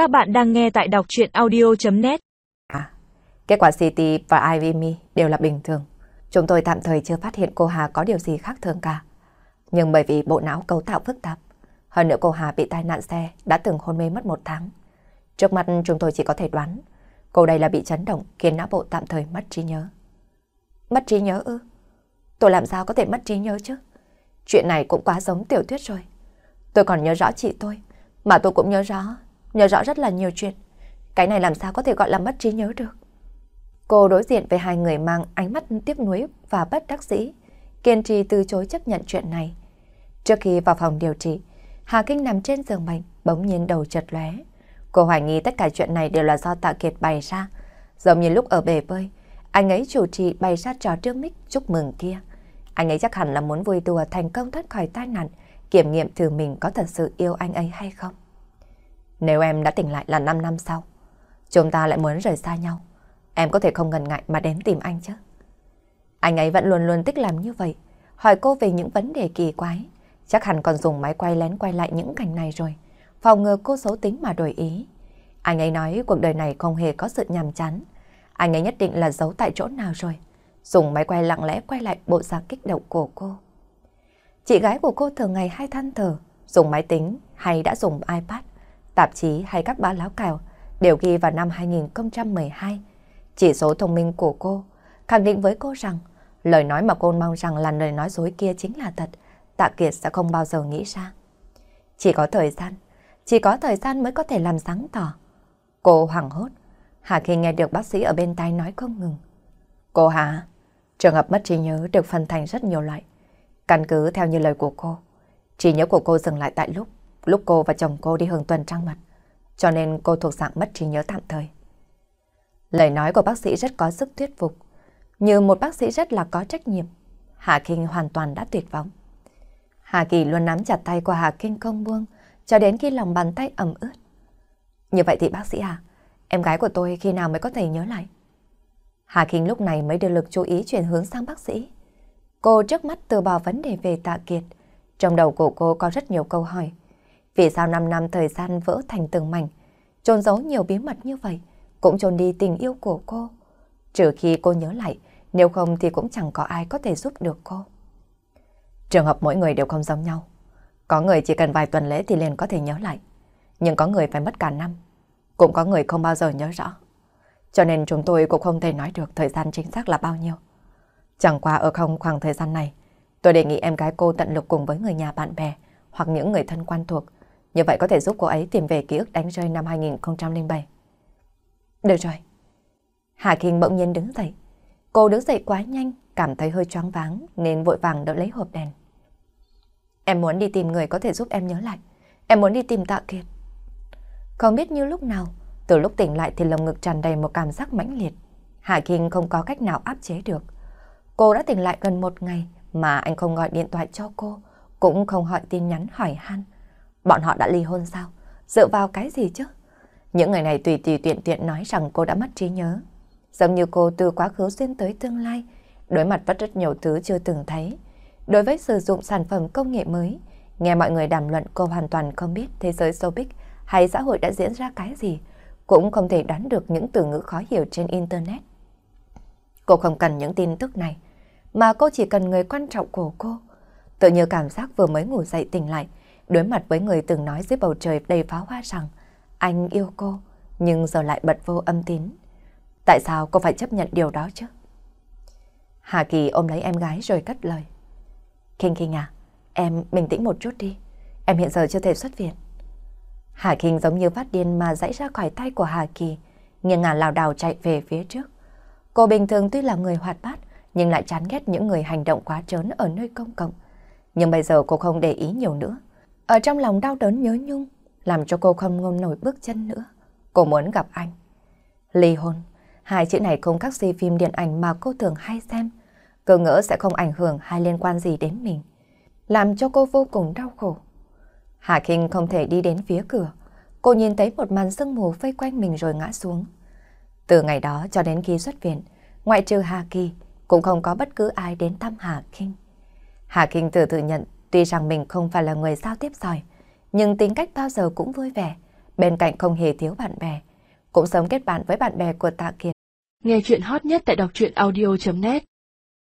Các bạn đang nghe tại đọc chuyện audio.net À, kết quả CT và IVME đều là bình thường. Chúng tôi tạm thời chưa phát hiện cô Hà có điều gì khác thường cả. Nhưng bởi vì bộ não cấu tạo phức tạp, hơn nữa cô Hà bị tai nạn xe đã từng hôn mê mất một tháng. Trước mắt chúng tôi chỉ có thể đoán cô đây là bị chấn động khiến não bộ tạm thời mất trí nhớ. Mất trí nhớ ư? Tôi làm sao có thể mất trí nhớ chứ? Chuyện này cũng quá giống tiểu thuyết rồi. Tôi còn nhớ rõ chị tôi, mà tôi cũng nhớ rõ, nhớ rõ rất là nhiều chuyện. Cái này làm sao có thể gọi là mất trí nhớ được? Cô đối diện với hai người mang ánh mắt tiếc nuối và bất đắc dĩ, kiên trì từ chối chấp nhận chuyện này. Trước khi vào phòng điều trị, Hà Kinh nằm trên giường bệnh, bỗng nhiên đầu chật lóe. Cô hoài nghi tất cả chuyện này đều là do Tạ Kiệt bày ra, giống như lúc ở bể bơi, anh ấy chủ trì bày ra trò trước mic chúc mừng kia. Anh ấy chắc hẳn là muốn vui đùa thành công thoát khỏi tai nạn, kiểm nghiệm thử mình có thật sự yêu anh ấy hay không. Nếu em đã tỉnh lại là 5 năm sau, chúng ta lại muốn rời xa nhau, em có thể không ngần ngại mà đến tìm anh chứ. Anh ấy vẫn luôn luôn thích làm như vậy, hỏi cô về những vấn đề kỳ quái, chắc hẳn còn dùng máy quay lén quay lại những cảnh này rồi, phòng ngừa cô xấu tính mà đổi ý. Anh ấy nói cuộc đời này không hề có sự nhàm chán, anh ấy nhất định là giấu tại chỗ nào rồi. Dùng máy quay lặng lẽ quay lại bộ dạng kích động của cô. Chị gái của cô thường ngày hay than thở, dùng máy tính hay đã dùng iPad, tạp chí hay các báo láo cào đều ghi vào năm 2012. Chỉ số thông minh của cô khẳng định với cô rằng lời nói mà cô mong rằng là lời nói dối kia chính là thật, Tạ Kiệt sẽ không bao giờ nghĩ ra. Chỉ có thời gian, chỉ có thời gian mới có thể làm sáng tỏ. Cô hoảng hốt, Hà khi nghe được bác sĩ ở bên tai nói không ngừng. Cô Hà, trường hợp mất trí nhớ được phân thành rất nhiều loại. Căn cứ theo như lời của cô, trí nhớ của cô dừng lại tại lúc lúc cô và chồng cô đi hưởng tuần trăng mật, cho nên cô thuộc dạng mất trí nhớ tạm thời. Lời nói của bác sĩ rất có sức thuyết phục, như một bác sĩ rất là có trách nhiệm. Hà Kinh hoàn toàn đã tuyệt vọng. Hà Kỳ luôn nắm chặt tay của Hà Kinh không buông, cho đến khi lòng bàn tay ẩm ướt. Như vậy thì bác sĩ à, em gái của tôi khi nào mới có thể nhớ lại? Hà Kinh lúc này mới đưa lực chú ý chuyển hướng sang bác sĩ. Cô trước mắt từ bỏ vấn đề về tạ kiệt. Trong đầu của cô có rất nhiều câu hỏi. Vì sao 5 năm thời gian vỡ thành từng mảnh, trôn giấu nhiều bí mật như vậy, cũng trôn đi tình yêu của cô. Trừ khi cô nhớ lại, nếu không thì cũng chẳng có ai có thể giúp được cô. Trường hợp mỗi người đều không giống nhau. Có người chỉ cần vài tuần lễ thì liền có thể nhớ lại. Nhưng có người phải mất cả năm. Cũng có người không bao giờ nhớ rõ. Cho nên chúng tôi cũng không thể nói được thời gian chính xác là bao nhiêu. Chẳng qua ở không khoảng thời gian này, tôi đề nghị em gái cô tận lực cùng với người nhà bạn bè hoặc những người thân quan thuộc. Như vậy có thể giúp cô ấy tìm về ký ức đánh rơi năm 2007. Được rồi. Hà Kinh bỗng nhiên đứng dậy. Cô đứng dậy quá nhanh, cảm thấy hơi choáng váng nên vội vàng đỡ lấy hộp đèn. Em muốn đi tìm người có thể giúp em nhớ lại. Em muốn đi tìm Tạ Kiệt. Không biết như lúc nào, từ lúc tỉnh lại thì lồng ngực tràn đầy một cảm giác mãnh liệt. Hà Kinh không có cách nào áp chế được. Cô đã tỉnh lại gần một ngày mà anh không gọi điện thoại cho cô, cũng không hỏi tin nhắn hỏi han. Bọn họ đã ly hôn sao? Dựa vào cái gì chứ? Những người này tùy tùy tiện tiện nói rằng cô đã mất trí nhớ. Giống như cô từ quá khứ xuyên tới tương lai, đối mặt với rất nhiều thứ chưa từng thấy. Đối với sử dụng sản phẩm công nghệ mới, nghe mọi người đàm luận cô hoàn toàn không biết thế giới showbiz hay xã hội đã diễn ra cái gì, cũng không thể đoán được những từ ngữ khó hiểu trên Internet. Cô không cần những tin tức này, mà cô chỉ cần người quan trọng của cô. Tự như cảm giác vừa mới ngủ dậy tỉnh lại, đối mặt với người từng nói dưới bầu trời đầy pháo hoa rằng anh yêu cô, nhưng giờ lại bật vô âm tín. Tại sao cô phải chấp nhận điều đó chứ? Hà Kỳ ôm lấy em gái rồi cất lời. Kinh Kinh à, em bình tĩnh một chút đi. Em hiện giờ chưa thể xuất viện. Hà Kinh giống như phát điên mà dãy ra khỏi tay của Hà Kỳ, nghiêng ngả lảo đảo chạy về phía trước. Cô bình thường tuy là người hoạt bát, nhưng lại chán ghét những người hành động quá trớn ở nơi công cộng. Nhưng bây giờ cô không để ý nhiều nữa. Ở trong lòng đau đớn nhớ nhung, làm cho cô không ngôn nổi bước chân nữa. Cô muốn gặp anh. Ly hôn, hai chữ này không các gì phim điện ảnh mà cô thường hay xem. Cơ ngỡ sẽ không ảnh hưởng hay liên quan gì đến mình. Làm cho cô vô cùng đau khổ. Hà Kinh không thể đi đến phía cửa. Cô nhìn thấy một màn sương mù vây quanh mình rồi ngã xuống. Từ ngày đó cho đến khi xuất viện, ngoại trừ Hà Kỳ, cũng không có bất cứ ai đến thăm Hà Kinh. Hà Kinh tự tự nhận tuy rằng mình không phải là người giao tiếp giỏi, nhưng tính cách bao giờ cũng vui vẻ, Bên cạnh không hề thiếu bạn bè, cũng sớm kết bạn với bạn bè của Tạ Kiệt. Nghe chuyện hot nhất tại đọc truyện audio.net